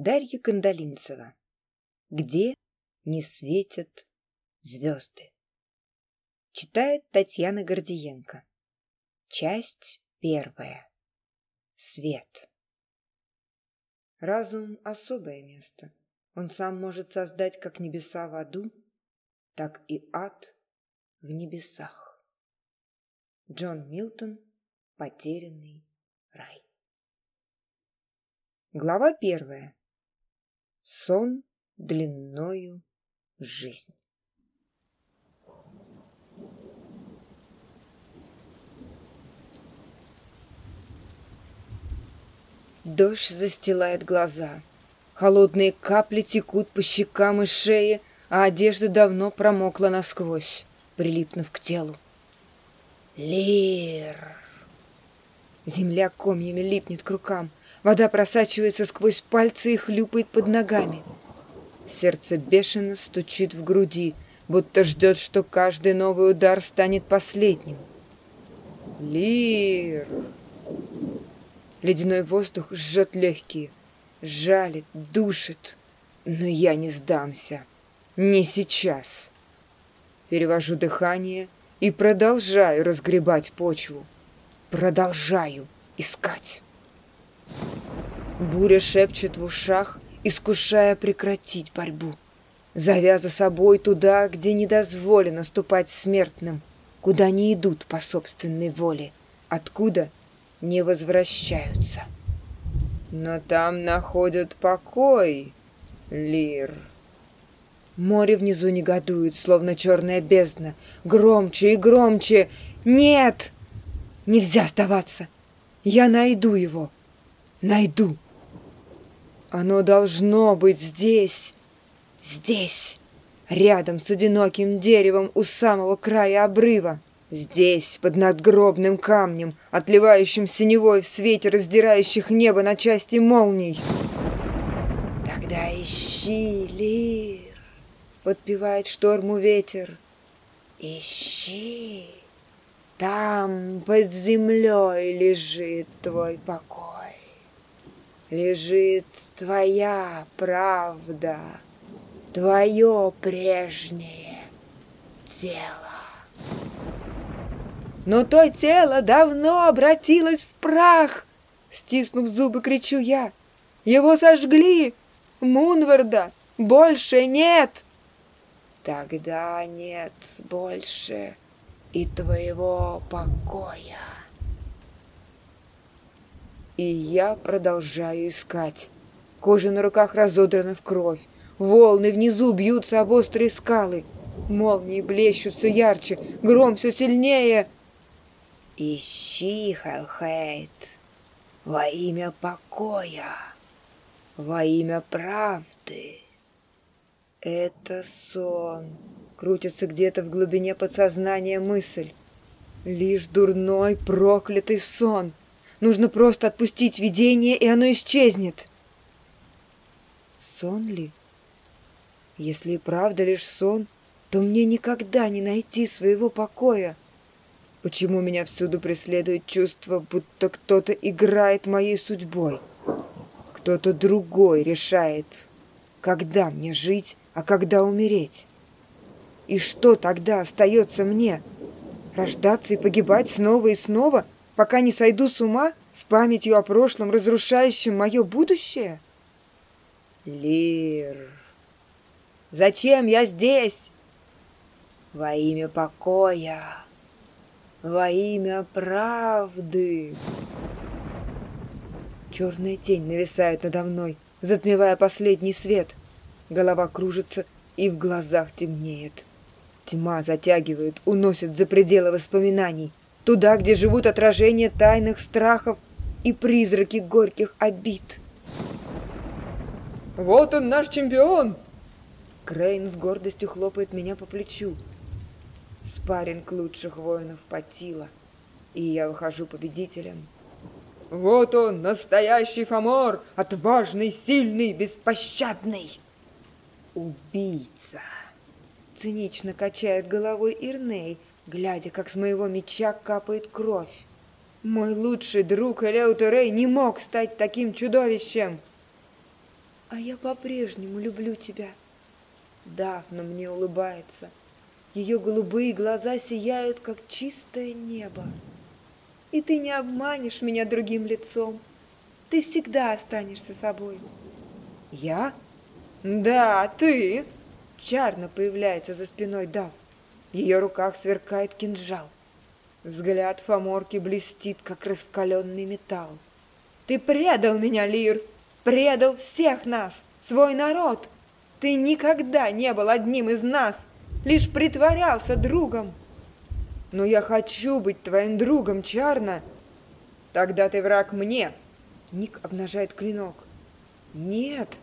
Дарья Кандалинцева. Где не светят звезды. Читает Татьяна Гордиенко. Часть первая. Свет. Разум – особое место. Он сам может создать как небеса в аду, так и ад в небесах. Джон Милтон «Потерянный рай». Глава первая сон длинною жизнь. Дождь застилает глаза. Холодные капли текут по щекам и шее, а одежда давно промокла насквозь, прилипнув к телу. Лир! Земля комьями липнет к рукам, вода просачивается сквозь пальцы и хлюпает под ногами. Сердце бешено стучит в груди, будто ждет, что каждый новый удар станет последним. Лир! Ледяной воздух жжет легкие, жалит, душит. Но я не сдамся. Не сейчас. Перевожу дыхание и продолжаю разгребать почву продолжаю искать. Буря шепчет в ушах, искушая прекратить борьбу. Завя за собой туда, где не дозволено ступать смертным, куда не идут по собственной воле, откуда не возвращаются. Но там находят покой, Лир. Море внизу негодует, словно черная бездна. Громче и громче. «Нет!» Нельзя оставаться. Я найду его. Найду. Оно должно быть здесь. Здесь. Рядом с одиноким деревом у самого края обрыва. Здесь, под надгробным камнем, отливающим синевой в свете раздирающих небо на части молний. Тогда ищи, Лир, подпевает шторму ветер. Ищи там под землей лежит твой покой, лежит твоя правда, твое прежнее тело. Но то тело давно обратилось в прах, стиснув зубы, кричу я. Его сожгли, Мунварда больше нет. Тогда нет больше и твоего покоя. И я продолжаю искать. Кожа на руках разодрана в кровь. Волны внизу бьются об острые скалы. Молнии блещут все ярче, гром все сильнее. Ищи, Хелхейт, во имя покоя, во имя правды. Это сон. Крутится где-то в глубине подсознания мысль. Лишь дурной, проклятый сон. Нужно просто отпустить видение, и оно исчезнет. Сон ли? Если и правда лишь сон, то мне никогда не найти своего покоя. Почему меня всюду преследует чувство, будто кто-то играет моей судьбой? Кто-то другой решает, когда мне жить а когда умереть? И что тогда остается мне? Рождаться и погибать снова и снова, пока не сойду с ума с памятью о прошлом, разрушающем мое будущее? Лир, зачем я здесь? Во имя покоя, во имя правды. Черная тень нависает надо мной, затмевая последний свет — Голова кружится и в глазах темнеет. Тьма затягивает, уносит за пределы воспоминаний, туда, где живут отражения тайных страхов и призраки горьких обид. «Вот он, наш чемпион!» Крейн с гордостью хлопает меня по плечу. Спаринг лучших воинов потила, и я выхожу победителем. «Вот он, настоящий Фомор, отважный, сильный, беспощадный!» убийца!» Цинично качает головой Ирней, глядя, как с моего меча капает кровь. «Мой лучший друг Элеутерей не мог стать таким чудовищем!» «А я по-прежнему люблю тебя!» Дафна мне улыбается. Ее голубые глаза сияют, как чистое небо. «И ты не обманешь меня другим лицом!» Ты всегда останешься собой. Я? Да, ты! Чарно появляется за спиной Дав. В ее руках сверкает кинжал. Взгляд Фоморки блестит, как раскаленный металл. Ты предал меня, Лир! Предал всех нас, свой народ! Ты никогда не был одним из нас, лишь притворялся другом. Но я хочу быть твоим другом, Чарна. Тогда ты враг мне. Ник обнажает клинок. Нет,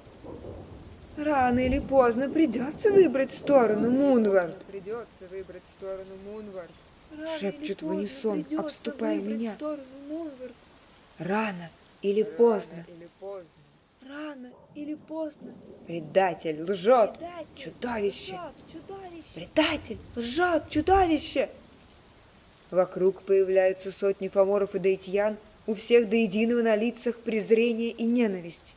Рано или поздно придется выбрать сторону Мунвард. Придется выбрать сторону Мунвард. Шепчут в унисон, обступая меня. Рано или поздно. Рано или поздно. Предатель лжет, чудовище. Предатель лжет, чудовище. Вокруг появляются сотни фоморов и дейтьян, у всех до единого на лицах презрение и ненависть.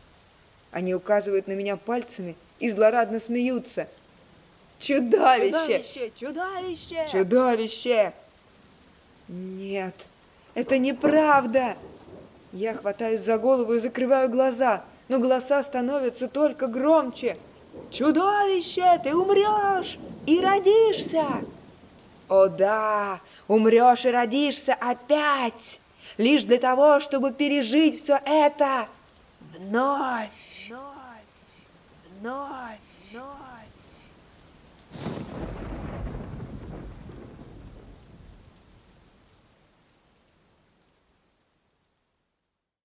Они указывают на меня пальцами и злорадно смеются. Чудовище! Чудовище! Чудовище! Нет, это неправда! Я хватаюсь за голову и закрываю глаза, но голоса становятся только громче. Чудовище, ты умрешь и родишься! О да, умрешь и родишься опять, лишь для того, чтобы пережить все это вновь. north no, north